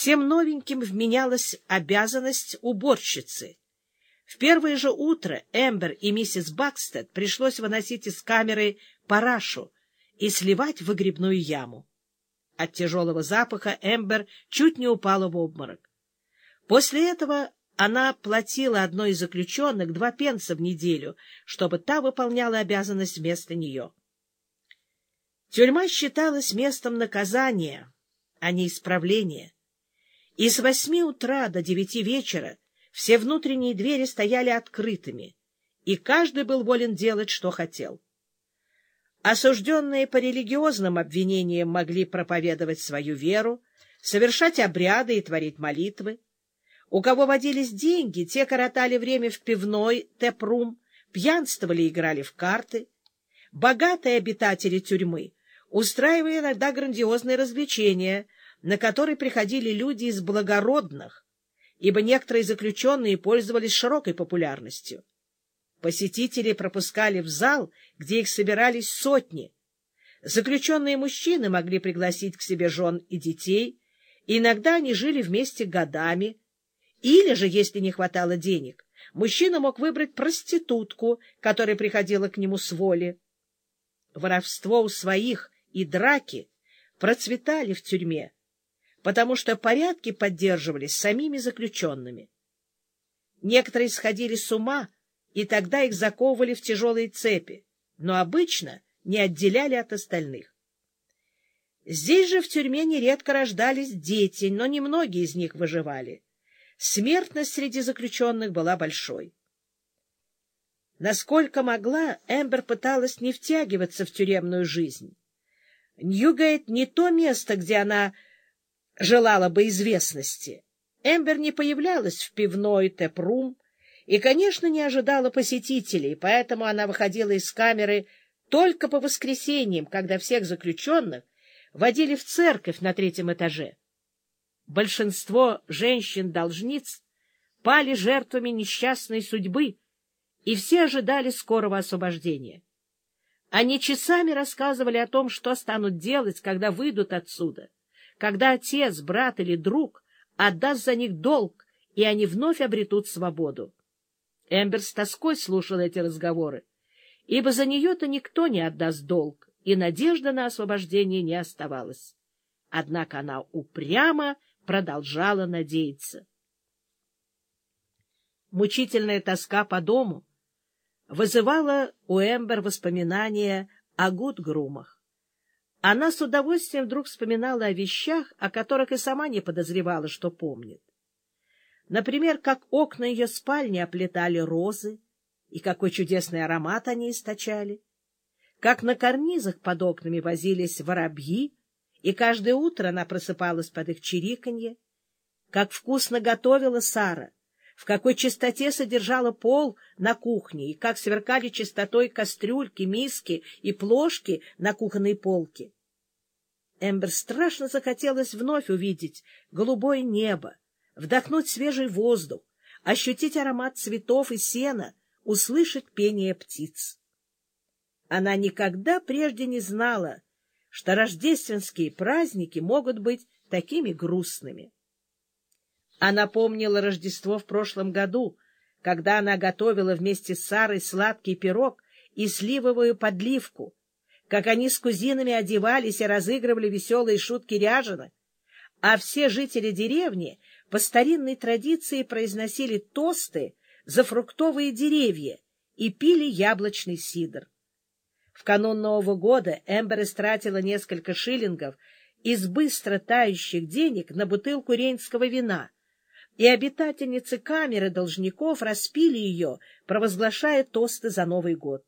Всем новеньким вменялась обязанность уборщицы. В первое же утро Эмбер и миссис Бакстед пришлось выносить из камеры парашу и сливать в выгребную яму. От тяжелого запаха Эмбер чуть не упала в обморок. После этого она платила одной из заключенных два пенса в неделю, чтобы та выполняла обязанность вместо нее. Тюрьма считалась местом наказания, а не исправления. И с восьми утра до девяти вечера все внутренние двери стояли открытыми, и каждый был волен делать, что хотел. Осужденные по религиозным обвинениям могли проповедовать свою веру, совершать обряды и творить молитвы. У кого водились деньги, те коротали время в пивной, тепрум, пьянствовали и играли в карты. Богатые обитатели тюрьмы устраивая иногда грандиозные развлечения, на которые приходили люди из благородных, ибо некоторые заключенные пользовались широкой популярностью. Посетители пропускали в зал, где их собирались сотни. Заключенные мужчины могли пригласить к себе жен и детей, иногда они жили вместе годами, или же, если не хватало денег, мужчина мог выбрать проститутку, которая приходила к нему с воли. Воровство у своих и драки процветали в тюрьме, потому что порядки поддерживались самими заключенными. Некоторые сходили с ума, и тогда их заковывали в тяжелые цепи, но обычно не отделяли от остальных. Здесь же в тюрьме нередко рождались дети, но немногие из них выживали. Смертность среди заключенных была большой. Насколько могла, Эмбер пыталась не втягиваться в тюремную жизнь. Ньюгейт не то место, где она желала бы известности. Эмбер не появлялась в пивной Тепрум и, конечно, не ожидала посетителей, поэтому она выходила из камеры только по воскресеньям, когда всех заключенных водили в церковь на третьем этаже. Большинство женщин-должниц пали жертвами несчастной судьбы, и все ожидали скорого освобождения. Они часами рассказывали о том, что станут делать, когда выйдут отсюда, когда отец, брат или друг отдаст за них долг, и они вновь обретут свободу. Эмбер с тоской слушал эти разговоры, ибо за нее-то никто не отдаст долг, и надежда на освобождение не оставалась. Однако она упрямо продолжала надеяться. Мучительная тоска по дому — вызывала у Эмбер воспоминания о Гудгрумах. Она с удовольствием вдруг вспоминала о вещах, о которых и сама не подозревала, что помнит. Например, как окна ее спальни оплетали розы, и какой чудесный аромат они источали, как на карнизах под окнами возились воробьи, и каждое утро она просыпалась под их чириканье, как вкусно готовила Сара — в какой чистоте содержала пол на кухне и как сверкали чистотой кастрюльки, миски и плошки на кухонной полке. Эмбер страшно захотелось вновь увидеть голубое небо, вдохнуть свежий воздух, ощутить аромат цветов и сена, услышать пение птиц. Она никогда прежде не знала, что рождественские праздники могут быть такими грустными. Она помнила Рождество в прошлом году, когда она готовила вместе с Сарой сладкий пирог и сливовую подливку, как они с кузинами одевались и разыгрывали веселые шутки ряжена, а все жители деревни по старинной традиции произносили тосты за фруктовые деревья и пили яблочный сидр. В канун Нового года Эмбер истратила несколько шиллингов из быстро тающих денег на бутылку рейнского вина — и обитательницы камеры должников распили ее, провозглашая тосты за Новый год.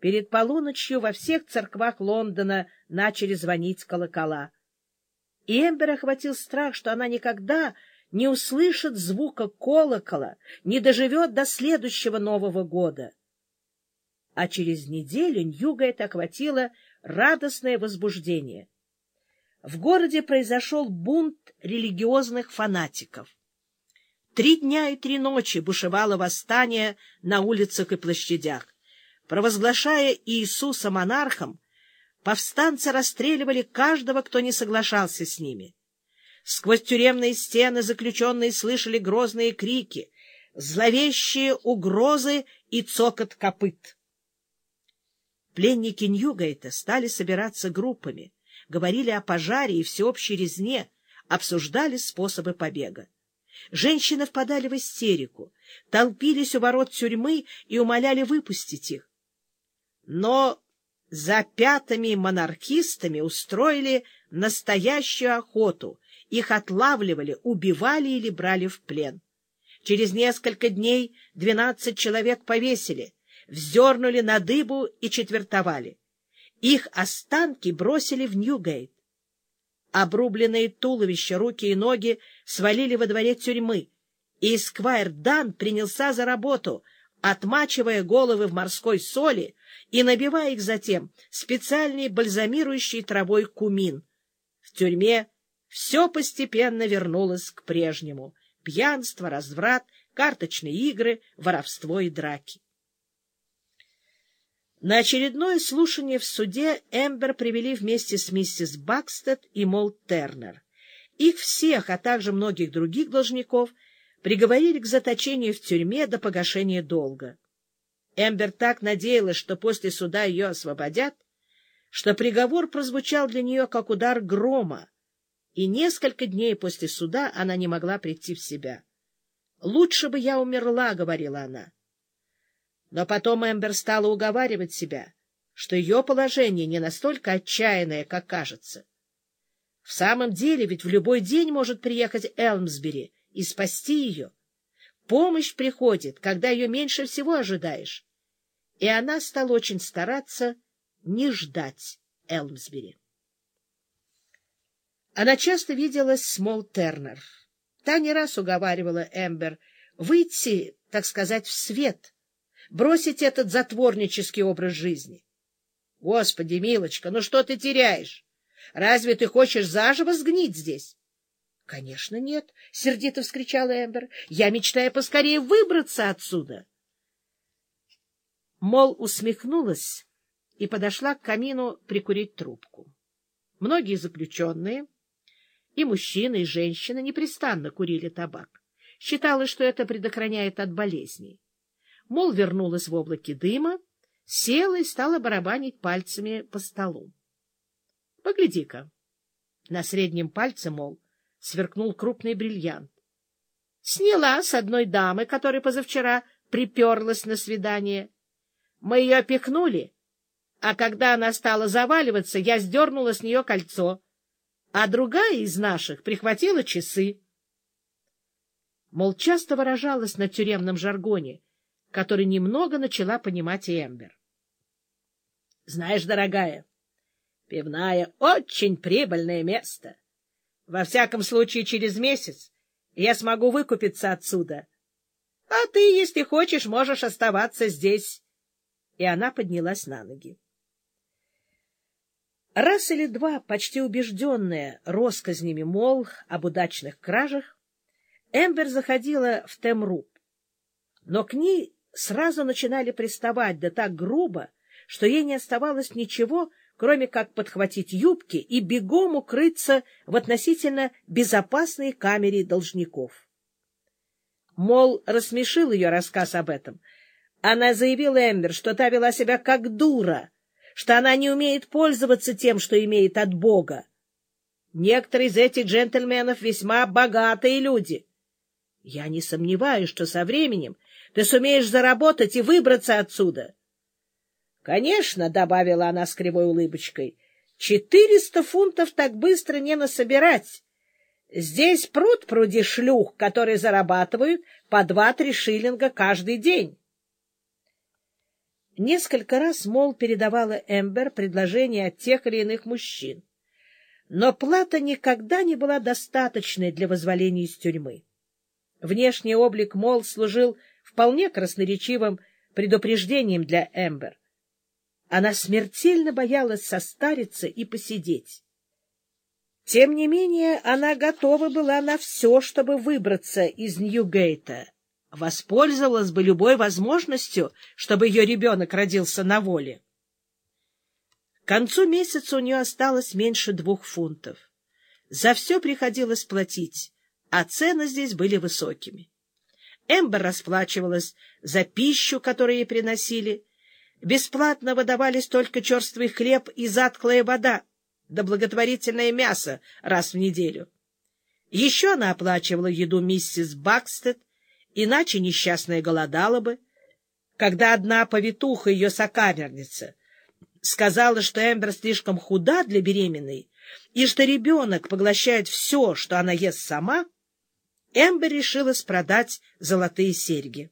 Перед полуночью во всех церквах Лондона начали звонить колокола. И Эмбер охватил страх, что она никогда не услышит звука колокола, не доживет до следующего Нового года. А через неделю Ньюга это охватило радостное возбуждение. В городе произошел бунт религиозных фанатиков. Три дня и три ночи бушевало восстание на улицах и площадях. Провозглашая Иисуса монархом, повстанцы расстреливали каждого, кто не соглашался с ними. Сквозь тюремные стены заключенные слышали грозные крики, зловещие угрозы и цокот копыт. Пленники Ньюгейта стали собираться группами, говорили о пожаре и всеобщей резне, обсуждали способы побега. Женщины впадали в истерику, толпились у ворот тюрьмы и умоляли выпустить их. Но за пятыми монархистами устроили настоящую охоту, их отлавливали, убивали или брали в плен. Через несколько дней двенадцать человек повесили, вздернули на дыбу и четвертовали. Их останки бросили в Ньюгейт. Обрубленные туловища, руки и ноги свалили во дворе тюрьмы, и Сквайр Дан принялся за работу, отмачивая головы в морской соли и набивая их затем специальной бальзамирующей травой кумин. В тюрьме все постепенно вернулось к прежнему — пьянство, разврат, карточные игры, воровство и драки. На очередное слушание в суде Эмбер привели вместе с миссис Бакстед и Мол Тернер. Их всех, а также многих других должников, приговорили к заточению в тюрьме до погашения долга. Эмбер так надеялась, что после суда ее освободят, что приговор прозвучал для нее как удар грома, и несколько дней после суда она не могла прийти в себя. «Лучше бы я умерла», — говорила она. Но потом Эмбер стала уговаривать себя, что ее положение не настолько отчаянное, как кажется. В самом деле, ведь в любой день может приехать Элмсбери и спасти ее. Помощь приходит, когда ее меньше всего ожидаешь. И она стала очень стараться не ждать Элмсбери. Она часто виделась с Мол Тернер. Та не раз уговаривала Эмбер выйти, так сказать, в свет — бросить этот затворнический образ жизни. Господи, милочка, ну что ты теряешь? Разве ты хочешь заживо сгнить здесь? — Конечно, нет, — сердито вскричала Эмбер. — Я мечтаю поскорее выбраться отсюда. Мол усмехнулась и подошла к камину прикурить трубку. Многие заключенные, и мужчины, и женщины, непрестанно курили табак. Считалось, что это предохраняет от болезней. Мол вернулась в облаке дыма, села и стала барабанить пальцами по столу. — Погляди-ка. На среднем пальце, мол, сверкнул крупный бриллиант. Сняла с одной дамы, которая позавчера приперлась на свидание. Мы ее опекнули, а когда она стала заваливаться, я сдернула с нее кольцо, а другая из наших прихватила часы. Мол, часто выражалась на тюремном жаргоне — который немного начала понимать Эмбер. — Знаешь, дорогая, пивная — очень прибыльное место. Во всяком случае, через месяц я смогу выкупиться отсюда. А ты, если хочешь, можешь оставаться здесь. И она поднялась на ноги. Раз или два, почти убежденная россказнями Мол об удачных кражах, Эмбер заходила в Темруб, но к ней сразу начинали приставать, да так грубо, что ей не оставалось ничего, кроме как подхватить юбки и бегом укрыться в относительно безопасной камере должников. Мол, рассмешил ее рассказ об этом. Она заявила Эмбер, что та вела себя как дура, что она не умеет пользоваться тем, что имеет от Бога. Некоторые из этих джентльменов весьма богатые люди. Я не сомневаюсь, что со временем ты сумеешь заработать и выбраться отсюда. — Конечно, — добавила она с кривой улыбочкой, — четыреста фунтов так быстро не насобирать. Здесь пруд пруди шлюх, которые зарабатывают по два-три шиллинга каждый день. Несколько раз Мол передавала Эмбер предложения от тех или иных мужчин, но плата никогда не была достаточной для возволения из тюрьмы. Внешний облик Мол служил вполне красноречивым предупреждением для Эмбер. Она смертельно боялась состариться и посидеть. Тем не менее, она готова была на все, чтобы выбраться из Ньюгейта. Воспользовалась бы любой возможностью, чтобы ее ребенок родился на воле. К концу месяца у нее осталось меньше двух фунтов. За все приходилось платить, а цены здесь были высокими. Эмбер расплачивалась за пищу, которую ей приносили. Бесплатно выдавались только черствый хлеб и затклая вода, да благотворительное мясо раз в неделю. Еще она оплачивала еду миссис Бакстед, иначе несчастная голодала бы. Когда одна повитуха, ее сокамерница, сказала, что Эмбер слишком худа для беременной и что ребенок поглощает все, что она ест сама, Эмбер решилась продать золотые серьги.